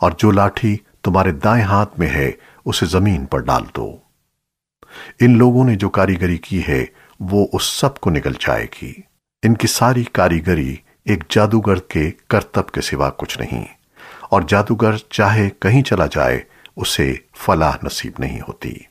और जो लाठी तुम्हारे दाएँ हाथ में है, उसे ज़मीन पर डाल दो। इन लोगों ने जो कारीगरी की है, वो उस सबको निकल जाएगी। इनकी सारी कारीगरी एक जादूगर के करतब के सिवा कुछ नहीं। और जादूगर चाहे कहीं चला जाए, उसे फलाह नसीब नहीं होती।